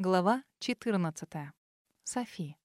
Глава 14. Софи.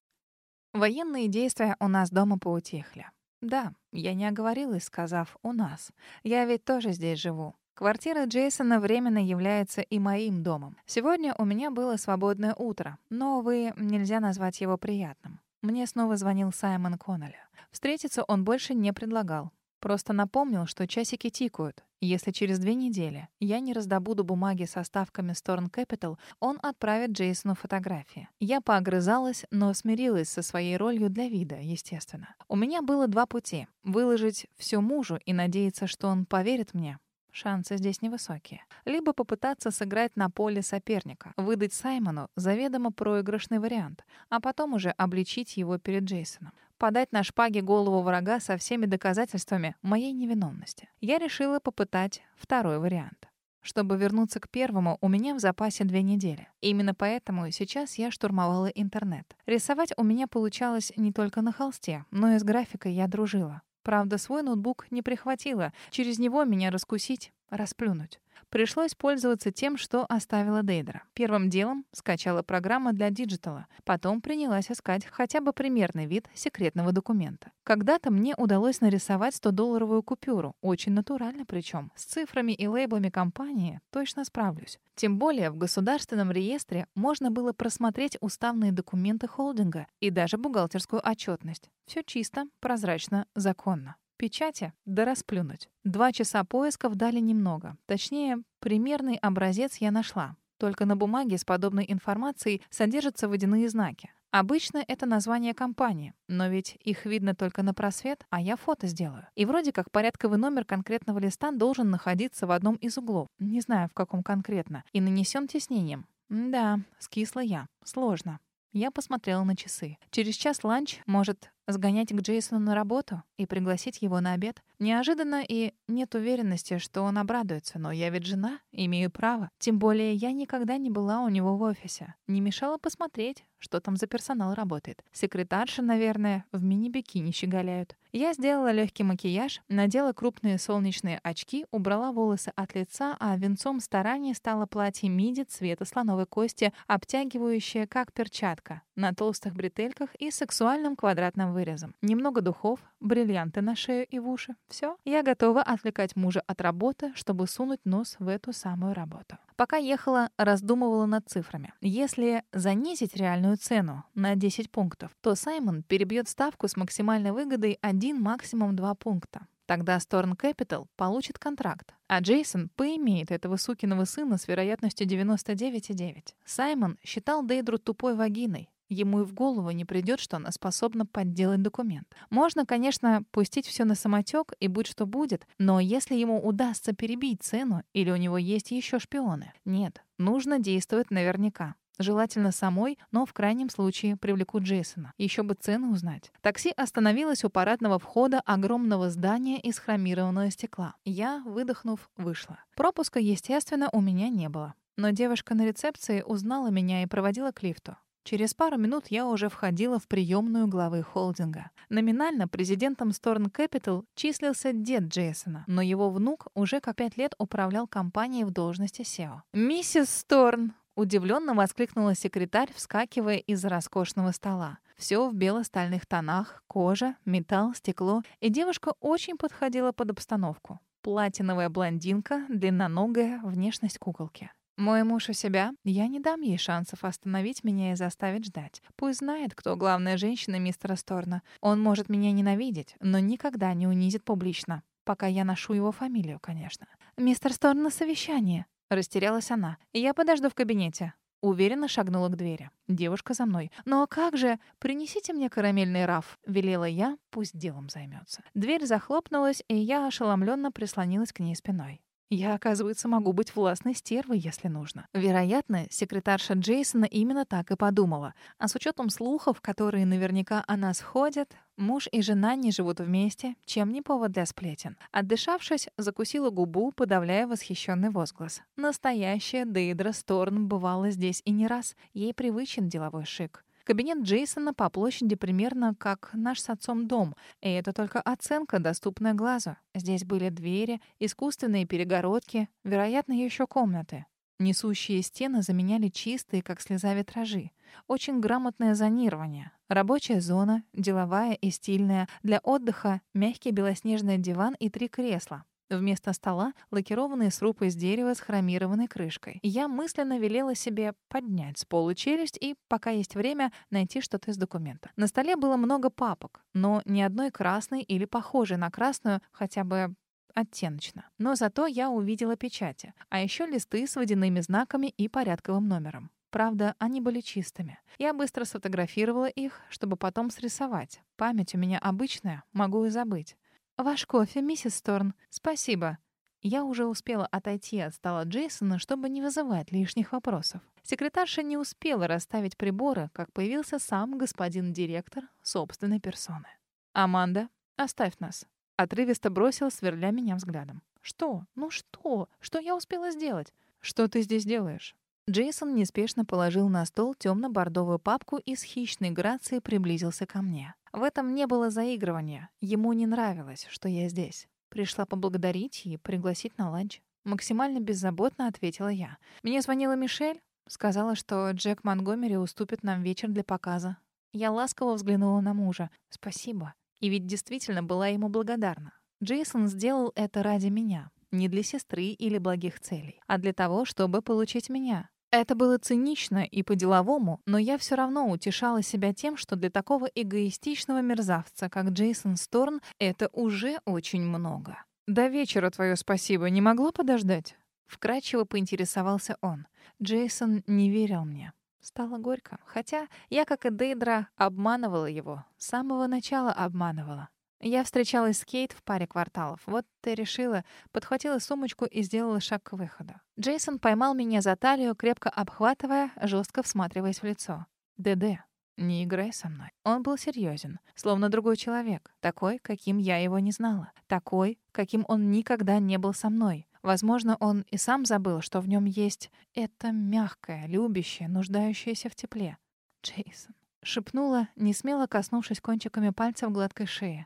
Военные действия у нас дома поутихли. Да, я не оговорилась, сказав «у нас». Я ведь тоже здесь живу. Квартира Джейсона временно является и моим домом. Сегодня у меня было свободное утро, но, увы, нельзя назвать его приятным. Мне снова звонил Саймон Коннелли. Встретиться он больше не предлагал. Просто напомнил, что часики тикают. Если через две недели я не раздобуду бумаги со ставками Storm Capital, он отправит Джейсону фотографии. Я поогрызалась, но смирилась со своей ролью для вида, естественно. У меня было два пути. Выложить все мужу и надеяться, что он поверит мне, Шансы здесь невысокие. Либо попытаться сыграть на поле соперника, выдать Саймону заведомо проигрышный вариант, а потом уже обличить его перед Джейсоном. Подать на шпаге голову врага со всеми доказательствами моей невиновности. Я решила попытать второй вариант. Чтобы вернуться к первому, у меня в запасе две недели. Именно поэтому сейчас я штурмовала интернет. Рисовать у меня получалось не только на холсте, но и с графикой я дружила. Правда, свой ноутбук не прихватила. Через него меня раскусить, расплюнуть. Пришлось пользоваться тем, что оставила Дейдра. Первым делом скачала программа для диджитала. Потом принялась искать хотя бы примерный вид секретного документа. Когда-то мне удалось нарисовать 100-долларовую купюру. Очень натурально причем. С цифрами и лейблами компании точно справлюсь. Тем более в государственном реестре можно было просмотреть уставные документы холдинга и даже бухгалтерскую отчетность. Все чисто, прозрачно, законно. Печати? Да расплюнуть. Два часа поисков дали немного. Точнее, примерный образец я нашла. Только на бумаге с подобной информацией содержатся водяные знаки. Обычно это название компании, но ведь их видно только на просвет, а я фото сделаю. И вроде как порядковый номер конкретного листа должен находиться в одном из углов, не знаю в каком конкретно, и нанесен тиснением. Да, скисла я. Сложно. Я посмотрела на часы. Через час ланч, может, Сгонять к Джейсону на работу и пригласить его на обед? Неожиданно и нет уверенности, что он обрадуется, но я ведь жена, имею право. Тем более я никогда не была у него в офисе. Не мешало посмотреть, что там за персонал работает. Секретарши, наверное, в мини-бикини щеголяют. Я сделала легкий макияж, надела крупные солнечные очки, убрала волосы от лица, а венцом старания стало платье миди цвета слоновой кости, обтягивающее как перчатка, на толстых бретельках и сексуальном квадратном вырезом. Немного духов, бриллианты на шею и в уши. Все. Я готова отвлекать мужа от работы, чтобы сунуть нос в эту самую работу. Пока ехала, раздумывала над цифрами. Если занизить реальную цену на 10 пунктов, то Саймон перебьет ставку с максимальной выгодой 1, максимум 2 пункта. Тогда Storm Capital получит контракт, а Джейсон поимеет этого сукиного сына с вероятностью 99,9. Саймон считал Дейдру тупой вагиной, Ему и в голову не придет, что она способна подделать документ. Можно, конечно, пустить все на самотек и будь что будет, но если ему удастся перебить цену или у него есть еще шпионы? Нет, нужно действовать наверняка. Желательно самой, но в крайнем случае привлеку Джейсона. Еще бы цену узнать. Такси остановилось у парадного входа огромного здания из хромированного стекла. Я, выдохнув, вышла. Пропуска, естественно, у меня не было. Но девушка на рецепции узнала меня и проводила к лифту. Через пару минут я уже входила в приемную главы холдинга. Номинально президентом Storn Capital числился дед Джейсона, но его внук уже как пять лет управлял компанией в должности SEO. «Миссис Сторн!» — удивленно воскликнула секретарь, вскакивая из роскошного стола. Все в бело-стальных тонах, кожа, металл, стекло, и девушка очень подходила под обстановку. Платиновая блондинка, длинноногая, внешность куколки. Мой муж у себя, я не дам ей шансов остановить меня и заставить ждать. Пусть знает, кто главная женщина мистера Сторна. Он может меня ненавидеть, но никогда не унизит публично. Пока я ношу его фамилию, конечно. «Мистер Сторн на совещание», — растерялась она. «Я подожду в кабинете». Уверенно шагнула к двери. Девушка за мной. «Ну а как же? Принесите мне карамельный раф», — велела я, пусть делом займется. Дверь захлопнулась, и я ошеломленно прислонилась к ней спиной. Я, оказывается, могу быть властной стервой, если нужно. Вероятно, секретарша Джейсона именно так и подумала. А с учетом слухов, которые наверняка о нас ходят, муж и жена не живут вместе, чем не повод для сплетен. Отдышавшись, закусила губу, подавляя восхищенный возглас. Настоящая Дейдра Сторн бывала здесь и не раз. Ей привычен деловой шик. Кабинет Джейсона по площади примерно как наш с отцом дом, и это только оценка, доступная глазу. Здесь были двери, искусственные перегородки, вероятно, еще комнаты. Несущие стены заменяли чистые, как слеза витражи. Очень грамотное зонирование. Рабочая зона, деловая и стильная. Для отдыха мягкий белоснежный диван и три кресла. Вместо стола лакированные срубы из дерева с хромированной крышкой. Я мысленно велела себе поднять с пола челюсть и, пока есть время, найти что-то из документа. На столе было много папок, но ни одной красной или похожей на красную, хотя бы оттеночно. Но зато я увидела печати, а еще листы с водяными знаками и порядковым номером. Правда, они были чистыми. Я быстро сфотографировала их, чтобы потом срисовать. Память у меня обычная, могу и забыть. «Ваш кофе, миссис Сторн. Спасибо». Я уже успела отойти от стола Джейсона, чтобы не вызывать лишних вопросов. Секретарша не успела расставить приборы, как появился сам господин директор собственной персоны. «Аманда, оставь нас». Отрывисто бросил, сверля меня взглядом. «Что? Ну что? Что я успела сделать? Что ты здесь делаешь?» Джейсон неспешно положил на стол темно-бордовую папку и с хищной грацией приблизился ко мне. В этом не было заигрывания. Ему не нравилось, что я здесь. Пришла поблагодарить и пригласить на ланч. Максимально беззаботно ответила я. Мне звонила Мишель, сказала, что Джек Монгомери уступит нам вечер для показа. Я ласково взглянула на мужа. Спасибо. И ведь действительно была ему благодарна. Джейсон сделал это ради меня, не для сестры или благих целей, а для того, чтобы получить меня. Это было цинично и по-деловому, но я все равно утешала себя тем, что для такого эгоистичного мерзавца, как Джейсон Сторн, это уже очень много. «До вечера твое спасибо не могла подождать?» Вкрадчиво поинтересовался он. Джейсон не верил мне. Стало горько. Хотя я, как и Дейдра, обманывала его. С самого начала обманывала. Я встречалась с Кейт в паре кварталов. Вот ты решила, подхватила сумочку и сделала шаг к выходу. Джейсон поймал меня за талию, крепко обхватывая, жестко всматриваясь в лицо. «ДД, не играй со мной». Он был серьезен, словно другой человек, такой, каким я его не знала, такой, каким он никогда не был со мной. Возможно, он и сам забыл, что в нем есть это мягкое, любящее, нуждающееся в тепле. «Джейсон», — шепнула, не смело коснувшись кончиками пальцев гладкой шеи.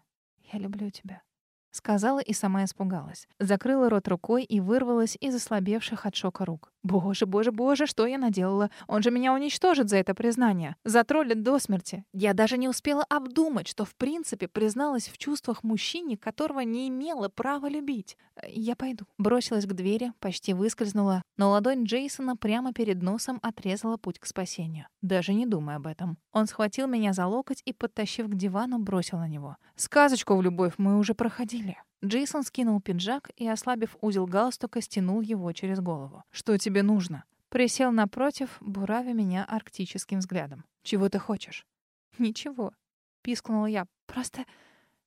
«Я люблю тебя», — сказала и сама испугалась. Закрыла рот рукой и вырвалась из ослабевших от шока рук. Боже, боже, боже, что я наделала? Он же меня уничтожит за это признание. Затроллит до смерти. Я даже не успела обдумать, что в принципе призналась в чувствах мужчине, которого не имела права любить. Я пойду. Бросилась к двери, почти выскользнула, но ладонь Джейсона прямо перед носом отрезала путь к спасению. Даже не думая об этом. Он схватил меня за локоть и, подтащив к дивану, бросил на него. «Сказочку в любовь мы уже проходили». Джейсон скинул пиджак и, ослабив узел галстука, стянул его через голову. «Что тебе нужно?» Присел напротив, буравя меня арктическим взглядом. «Чего ты хочешь?» «Ничего», — пискнула я. «Просто...»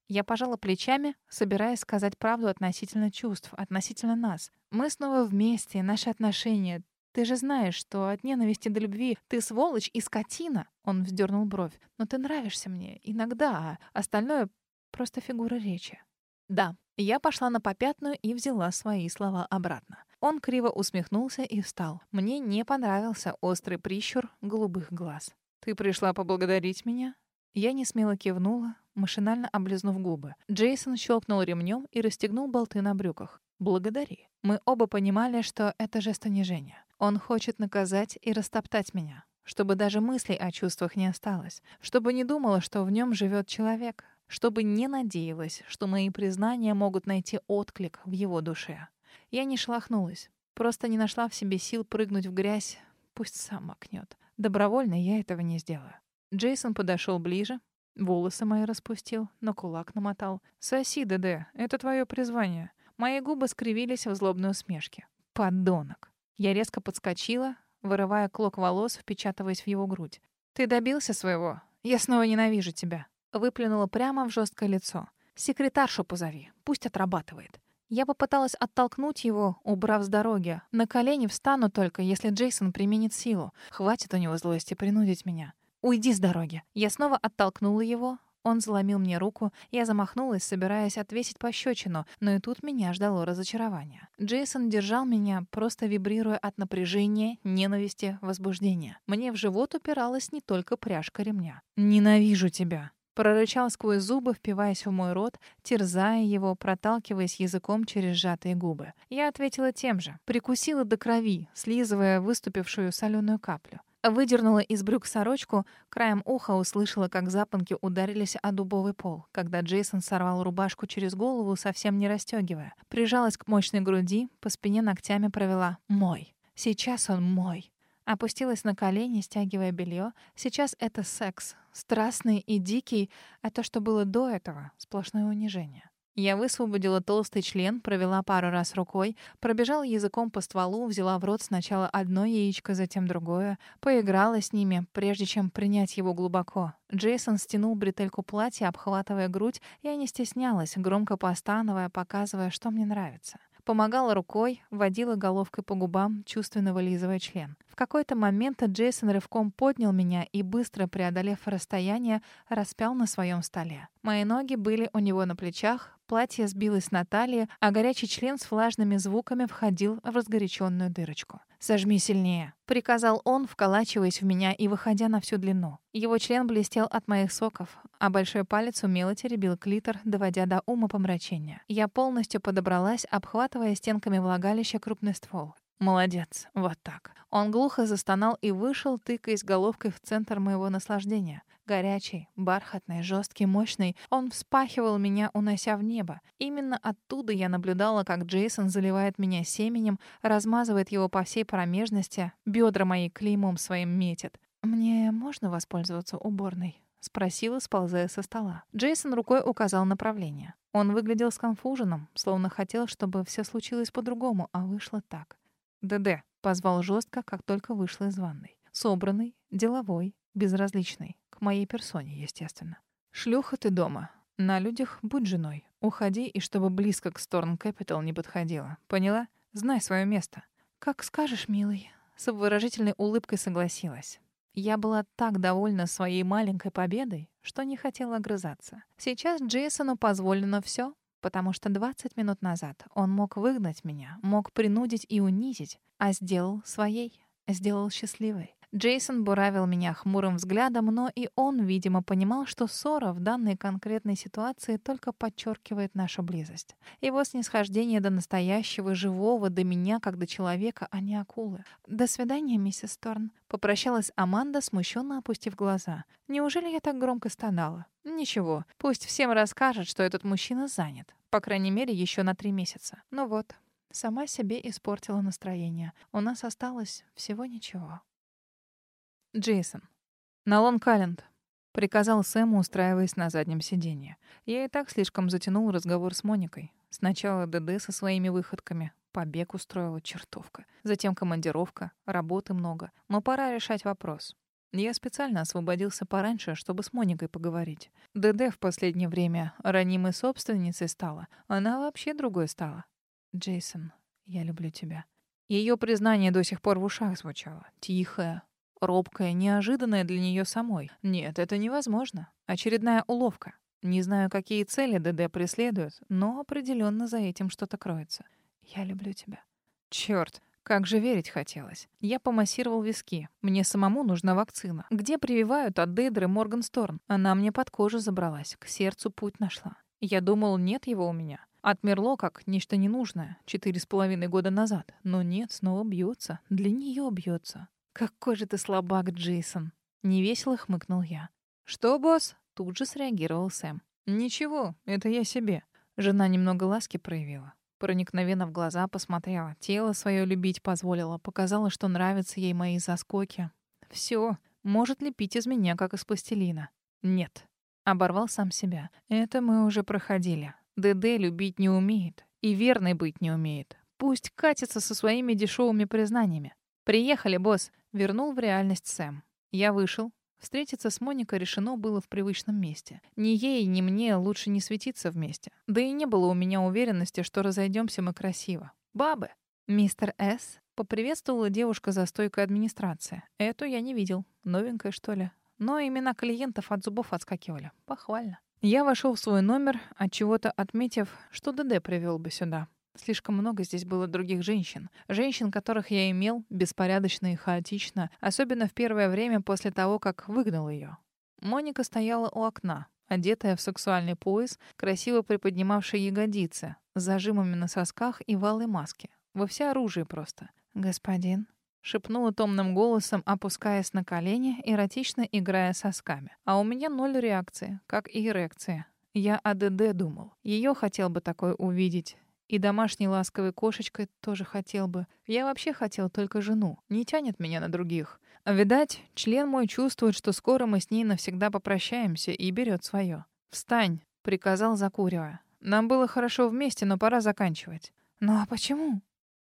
Я пожала плечами, собираясь сказать правду относительно чувств, относительно нас. Мы снова вместе, наши отношения. Ты же знаешь, что от ненависти до любви ты сволочь и скотина. Он вздернул бровь. Но ты нравишься мне иногда, а остальное — просто фигура речи. Да, я пошла на попятную и взяла свои слова обратно. Он криво усмехнулся и встал. Мне не понравился острый прищур голубых глаз. «Ты пришла поблагодарить меня?» Я не смело кивнула, машинально облизнув губы. Джейсон щелкнул ремнем и расстегнул болты на брюках. «Благодари». Мы оба понимали, что это жест унижения. Он хочет наказать и растоптать меня, чтобы даже мыслей о чувствах не осталось, чтобы не думала, что в нем живет человек, чтобы не надеялась, что мои признания могут найти отклик в его душе. Я не шлахнулась, просто не нашла в себе сил прыгнуть в грязь, пусть сам макнет. Добровольно я этого не сделаю. Джейсон подошел ближе, волосы мои распустил, но кулак намотал. «Соси, ДД, это твое призвание». Мои губы скривились в злобной усмешке. «Подонок». Я резко подскочила, вырывая клок волос, впечатываясь в его грудь. «Ты добился своего? Я снова ненавижу тебя». Выплюнула прямо в жесткое лицо. «Секретаршу позови, пусть отрабатывает». Я попыталась оттолкнуть его, убрав с дороги. На колени встану только, если Джейсон применит силу. Хватит у него злости принудить меня. «Уйди с дороги». Я снова оттолкнула его. Он заломил мне руку. Я замахнулась, собираясь отвесить пощечину, но и тут меня ждало разочарование. Джейсон держал меня, просто вибрируя от напряжения, ненависти, возбуждения. Мне в живот упиралась не только пряжка ремня. «Ненавижу тебя», Прорычал сквозь зубы, впиваясь в мой рот, терзая его, проталкиваясь языком через сжатые губы. Я ответила тем же. Прикусила до крови, слизывая выступившую соленую каплю. Выдернула из брюк сорочку, краем уха услышала, как запонки ударились о дубовый пол, когда Джейсон сорвал рубашку через голову, совсем не расстегивая. Прижалась к мощной груди, по спине ногтями провела «мой». Сейчас он мой. Опустилась на колени, стягивая белье. Сейчас это секс. Страстный и дикий, а то, что было до этого — сплошное унижение. Я высвободила толстый член, провела пару раз рукой, пробежала языком по стволу, взяла в рот сначала одно яичко, затем другое, поиграла с ними, прежде чем принять его глубоко. Джейсон стянул бретельку платья, обхватывая грудь, я не стеснялась, громко постановая, показывая, что мне нравится. Помогала рукой, водила головкой по губам, чувственно вылизывая член. В какой-то момент Джейсон рывком поднял меня и, быстро преодолев расстояние, распял на своем столе. Мои ноги были у него на плечах, платье сбилось на талии, а горячий член с влажными звуками входил в разгоряченную дырочку. «Сожми сильнее», — приказал он, вколачиваясь в меня и выходя на всю длину. Его член блестел от моих соков, а большой палец умело теребил клитор, доводя до ума помрачения. Я полностью подобралась, обхватывая стенками влагалища крупный ствол. Молодец. Вот так. Он глухо застонал и вышел, тыкаясь головкой в центр моего наслаждения. Горячий, бархатный, жесткий, мощный, он вспахивал меня, унося в небо. Именно оттуда я наблюдала, как Джейсон заливает меня семенем, размазывает его по всей промежности, бедра мои клеймом своим метит. «Мне можно воспользоваться уборной?» — спросила, сползая со стола. Джейсон рукой указал направление. Он выглядел сконфуженным, словно хотел, чтобы все случилось по-другому, а вышло так. ДД позвал жестко, как только вышла из ванной. Собранный, деловой, безразличный. К моей персоне, естественно. Шлюха ты дома. На людях будь женой. Уходи, и чтобы близко к Сторн Capital не подходила. Поняла? Знай свое место. Как скажешь, милый. С обворожительной улыбкой согласилась. Я была так довольна своей маленькой победой, что не хотела огрызаться. Сейчас Джейсону позволено все, потому что 20 минут назад он мог выгнать меня, мог принудить и унизить, а сделал своей, сделал счастливой. Джейсон буравил меня хмурым взглядом, но и он, видимо, понимал, что ссора в данной конкретной ситуации только подчеркивает нашу близость. Его снисхождение до настоящего, живого, до меня, как до человека, а не акулы. «До свидания, миссис Торн», — попрощалась Аманда, смущенно опустив глаза. «Неужели я так громко стонала?» «Ничего, пусть всем расскажет, что этот мужчина занят. По крайней мере, еще на три месяца. Ну вот». Сама себе испортила настроение. У нас осталось всего ничего. Джейсон. На Лонг-Айленд. Приказал Сэму, устраиваясь на заднем сиденье. Я и так слишком затянул разговор с Моникой. Сначала ДД со своими выходками. Побег устроила чертовка. Затем командировка. Работы много. Но пора решать вопрос. Я специально освободился пораньше, чтобы с Моникой поговорить. ДД в последнее время ранимой собственницей стала. Она вообще другой стала. Джейсон, я люблю тебя. Ее признание до сих пор в ушах звучало. Тихое, Робкая, неожиданная для нее самой. Нет, это невозможно. Очередная уловка. Не знаю, какие цели ДД преследует, но определенно за этим что-то кроется. Я люблю тебя. Черт, как же верить хотелось. Я помассировал виски. Мне самому нужна вакцина. Где прививают от Дейдры Моргансторн? Она мне под кожу забралась, к сердцу путь нашла. Я думал, нет его у меня. Отмерло как нечто ненужное четыре с половиной года назад. Но нет, снова бьется. Для нее бьется. «Какой же ты слабак, Джейсон!» Невесело хмыкнул я. «Что, босс?» Тут же среагировал Сэм. «Ничего, это я себе». Жена немного ласки проявила. Проникновенно в глаза посмотрела, тело свое любить позволила, показала, что нравятся ей мои заскоки. Все, может лепить из меня, как из пластилина. Нет. Оборвал сам себя. Это мы уже проходили. ДД любить не умеет. И верной быть не умеет. Пусть катится со своими дешевыми признаниями. «Приехали, босс!» — вернул в реальность Сэм. Я вышел. Встретиться с Моникой решено было в привычном месте. Ни ей, ни мне лучше не светиться вместе. Да и не было у меня уверенности, что разойдемся мы красиво. Бабы! Мистер С. поприветствовала девушка за стойкой администрации. Эту я не видел. Новенькая, что ли? Но имена клиентов от зубов отскакивали. Похвально. Я вошел в свой номер, от чего-то отметив, что ДД привел бы сюда. Слишком много здесь было других женщин. Женщин, которых я имел беспорядочно и хаотично, особенно в первое время после того, как выгнал ее. Моника стояла у окна, одетая в сексуальный пояс, красиво приподнимавший ягодицы, с зажимами на сосках и валой маски. Во всеоружии просто. «Господин», — шепнула томным голосом, опускаясь на колени, эротично играя сосками. А у меня ноль реакции, как и эрекция. Я о ДД думал. Ее хотел бы такой увидеть. И домашней ласковой кошечкой тоже хотел бы. Я вообще хотел только жену. Не тянет меня на других. Видать, член мой чувствует, что скоро мы с ней навсегда попрощаемся и берет свое. «Встань», — приказал, закуривая. «Нам было хорошо вместе, но пора заканчивать». «Ну а почему?»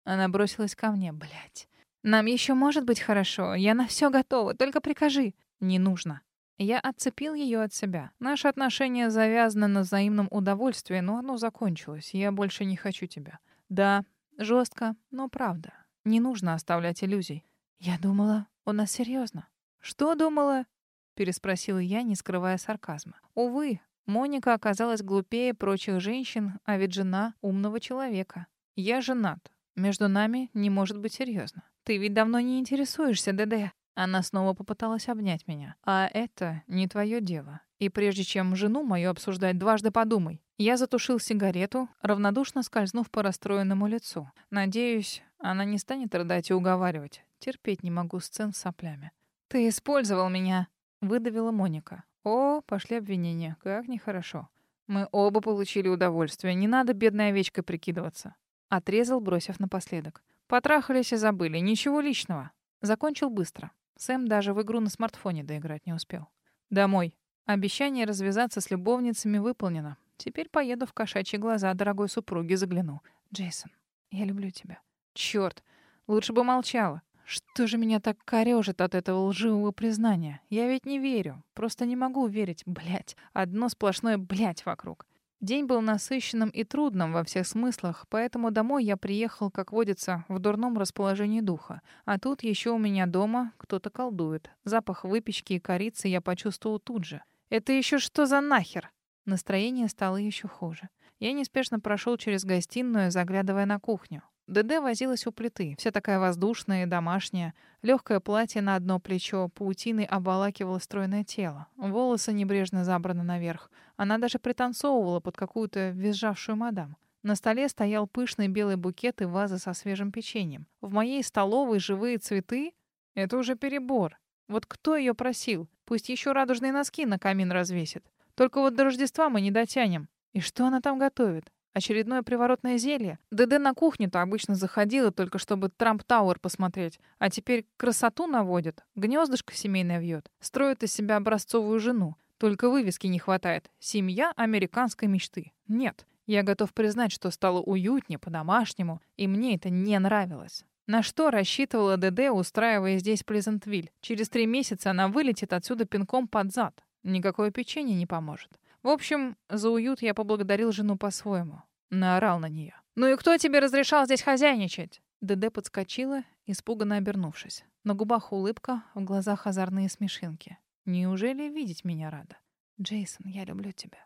Она бросилась ко мне. Блять. «Нам еще может быть хорошо. Я на все готова. Только прикажи». «Не нужно». Я отцепил ее от себя. Наши отношения завязаны на взаимном удовольствии, но оно закончилось. Я больше не хочу тебя. Да, жестко, но правда. Не нужно оставлять иллюзий. Я думала, у нас серьезно. Что думала? переспросила я, не скрывая сарказма. Увы, Моника оказалась глупее прочих женщин, а ведь жена умного человека. Я женат. Между нами не может быть серьезно. Ты ведь давно не интересуешься, ДД. Она снова попыталась обнять меня. «А это не твое дело. И прежде чем жену мою обсуждать, дважды подумай». Я затушил сигарету, равнодушно скользнув по расстроенному лицу. Надеюсь, она не станет рыдать и уговаривать. Терпеть не могу сцен с соплями. «Ты использовал меня», — выдавила Моника. «О, пошли обвинения. Как нехорошо. Мы оба получили удовольствие. Не надо бедной овечкой прикидываться». Отрезал, бросив напоследок. Потрахались и забыли. Ничего личного. Закончил быстро. Сэм даже в игру на смартфоне доиграть не успел. Домой. Обещание развязаться с любовницами выполнено. Теперь поеду в кошачьи глаза дорогой супруги загляну. Джейсон, я люблю тебя. Чёрт, лучше бы молчала. Что же меня так корёжит от этого лживого признания? Я ведь не верю. Просто не могу верить. Блять, одно сплошное блять вокруг. День был насыщенным и трудным во всех смыслах, поэтому домой я приехал, как водится, в дурном расположении духа. А тут еще у меня дома кто-то колдует. Запах выпечки и корицы я почувствовал тут же. «Это еще что за нахер?» Настроение стало еще хуже. Я неспешно прошел через гостиную, заглядывая на кухню. ДД возилась у плиты, вся такая воздушная и домашняя. Легкое платье на одно плечо, паутиной обволакивало стройное тело. Волосы небрежно забраны наверх. Она даже пританцовывала под какую-то визжавшую мадам. На столе стоял пышный белый букет и ваза со свежим печеньем. В моей столовой живые цветы — это уже перебор. Вот кто ее просил? Пусть еще радужные носки на камин развесит. Только вот до Рождества мы не дотянем. И что она там готовит? Очередное приворотное зелье? ДД на кухню-то обычно заходила только чтобы Трамп-Тауэр посмотреть. А теперь красоту наводит, гнездышко семейное вьет, строит из себя образцовую жену. Только вывески не хватает. Семья американской мечты. Нет. Я готов признать, что стало уютнее, по-домашнему, и мне это не нравилось. На что рассчитывала ДД, устраивая здесь Плезентвиль? Через три месяца она вылетит отсюда пинком под зад. Никакое печенье не поможет. В общем, за уют я поблагодарил жену по-своему. Наорал на нее. «Ну и кто тебе разрешал здесь хозяйничать?» ДД подскочила, испуганно обернувшись. На губах улыбка, в глазах озорные смешинки. Неужели видеть меня рада? «Джейсон, я люблю тебя».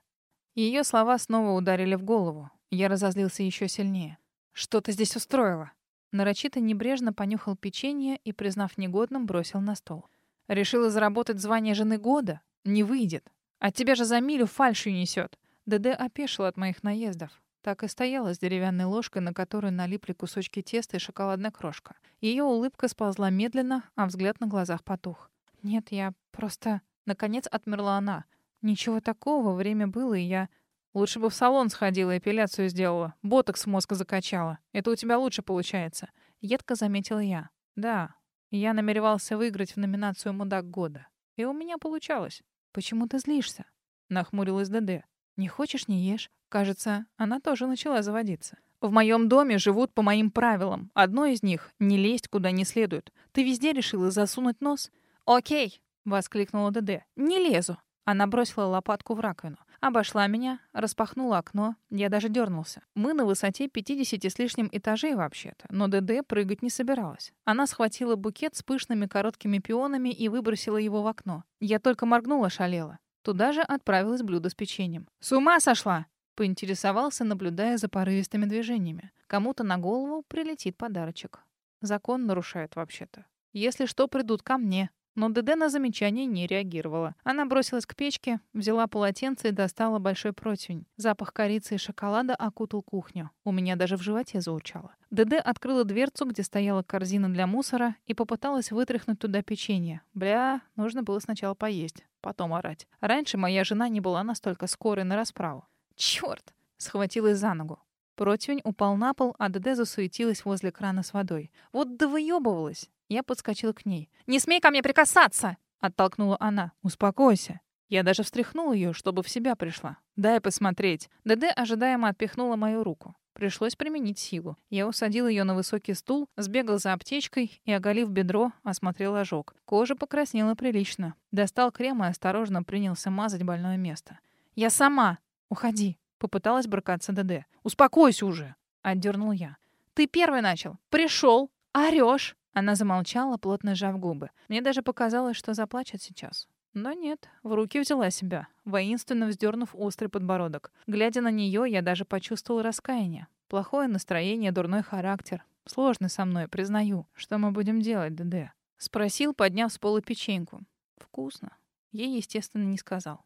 Ее слова снова ударили в голову. Я разозлился еще сильнее. «Что ты здесь устроила?» Нарочито небрежно понюхал печенье и, признав негодным, бросил на стол. «Решила заработать звание жены года? Не выйдет. От а тебя же за милю фальшью несет. ДД опешил от моих наездов. Так и стояла с деревянной ложкой, на которую налипли кусочки теста и шоколадная крошка. Ее улыбка сползла медленно, а взгляд на глазах потух. «Нет, я просто...» Наконец отмерла она. «Ничего такого, время было, и я...» «Лучше бы в салон сходила, эпиляцию сделала. Ботокс в мозг закачала. Это у тебя лучше получается». Едко заметила я. «Да, я намеревался выиграть в номинацию «Мудак года». И у меня получалось. «Почему ты злишься?» — нахмурилась ДД. «Не хочешь — не ешь». Кажется, она тоже начала заводиться. «В моем доме живут по моим правилам. Одно из них — не лезть куда не следует. Ты везде решила засунуть нос?» «Окей!» — воскликнула ДД. «Не лезу!» Она бросила лопатку в раковину. Обошла меня, распахнула окно. Я даже дернулся. Мы на высоте 50 с лишним этажей вообще-то, но ДД прыгать не собиралась. Она схватила букет с пышными короткими пионами и выбросила его в окно. Я только моргнула, шалела. Туда же отправилось блюдо с печеньем. «С ума сошла!» Поинтересовался, наблюдая за порывистыми движениями. Кому-то на голову прилетит подарочек. Закон нарушает вообще-то. Если что, придут ко мне. Но ДД на замечание не реагировала. Она бросилась к печке, взяла полотенце и достала большой противень. Запах корицы и шоколада окутал кухню. У меня даже в животе заурчало. ДД открыла дверцу, где стояла корзина для мусора, и попыталась вытряхнуть туда печенье. Бля, нужно было сначала поесть, потом орать. Раньше моя жена не была настолько скорой на расправу. Чёрт! Схватилась за ногу. Противень упал на пол, а ДД засуетилась возле крана с водой. Вот да выёбывалась. Я подскочила к ней. «Не смей ко мне прикасаться!» — оттолкнула она. «Успокойся». Я даже встряхнул ее, чтобы в себя пришла. «Дай посмотреть». ДД ожидаемо отпихнула мою руку. Пришлось применить силу. Я усадил ее на высокий стул, сбегал за аптечкой и, оголив бедро, осмотрел ожог. Кожа покраснела прилично. Достал крем и осторожно принялся мазать больное место. «Я сама! Уходи!» — попыталась брыкаться ДД. «Успокойся уже!» — отдернул я. «Ты первый начал. Пришел. Орешь. Она замолчала, плотно сжав губы. Мне даже показалось, что заплачет сейчас. Но нет, в руки взяла себя, воинственно вздернув острый подбородок. Глядя на нее, я даже почувствовал раскаяние. Плохое настроение, дурной характер. Сложно со мной, признаю. Что мы будем делать, ДД? Спросил, подняв с пола печеньку. Вкусно. Ей, естественно, не сказал.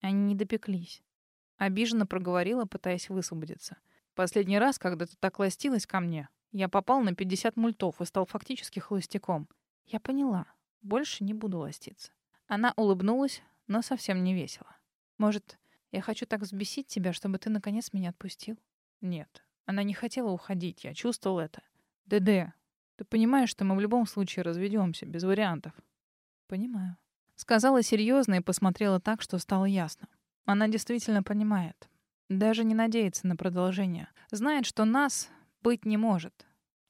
Они не допеклись. Обиженно проговорила, пытаясь высвободиться. Последний раз, когда ты так ластилась ко мне, я попал на 50 мультов и стал фактически холостяком. Я поняла. Больше не буду ластиться. Она улыбнулась, но совсем не весело. Может, я хочу так взбесить тебя, чтобы ты наконец меня отпустил? Нет. Она не хотела уходить, я чувствовал это. ДД, ты понимаешь, что мы в любом случае разведемся, без вариантов? Понимаю. Сказала серьезно и посмотрела так, что стало ясно. Она действительно понимает. Даже не надеется на продолжение. Знает, что нас, быть не может.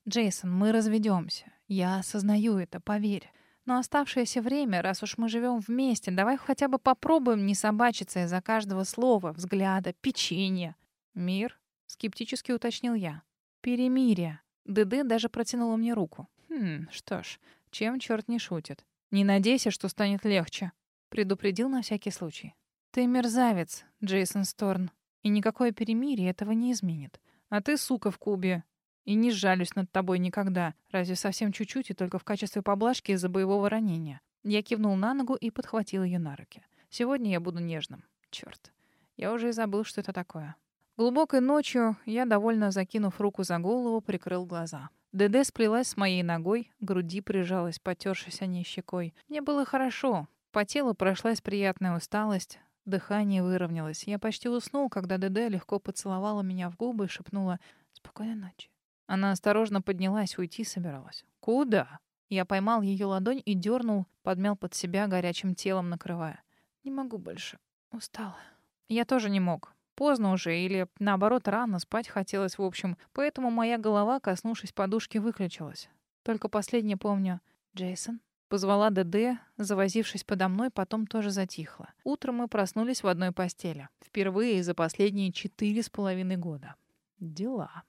Джейсон, мы разведемся. Я осознаю это, поверь. Но оставшееся время, раз уж мы живем вместе, давай хотя бы попробуем не собачиться из-за каждого слова, взгляда, печенья. Мир? Скептически уточнил я. Перемирие. ДД даже протянула мне руку. Хм, что ж, чем черт не шутит. Не надейся, что станет легче. Предупредил на всякий случай. Ты мерзавец, Джейсон Сторн. И никакое перемирие этого не изменит. А ты сука в кубе. И не сжалюсь над тобой никогда. Разве совсем чуть-чуть и только в качестве поблажки из-за боевого ранения. Я кивнул на ногу и подхватил ее на руки. Сегодня я буду нежным. Черт. Я уже и забыл, что это такое. Глубокой ночью я, довольно закинув руку за голову, прикрыл глаза. ДД сплелась с моей ногой, груди прижалась, потершись о ней щекой. Мне было хорошо. По телу прошлась приятная усталость, Дыхание выровнялось. Я почти уснул, когда ДД легко поцеловала меня в губы и шепнула «Спокойной ночи». Она осторожно поднялась, уйти собиралась. «Куда?» Я поймал ее ладонь и дернул, подмял под себя горячим телом, накрывая. «Не могу больше. Устала». Я тоже не мог. Поздно уже, или, наоборот, рано спать хотелось, в общем. Поэтому моя голова, коснувшись подушки, выключилась. Только последнее помню. «Джейсон?» Позвала ДД, завозившись подо мной, потом тоже затихла. Утром мы проснулись в одной постели. Впервые за последние четыре с половиной года. Дела.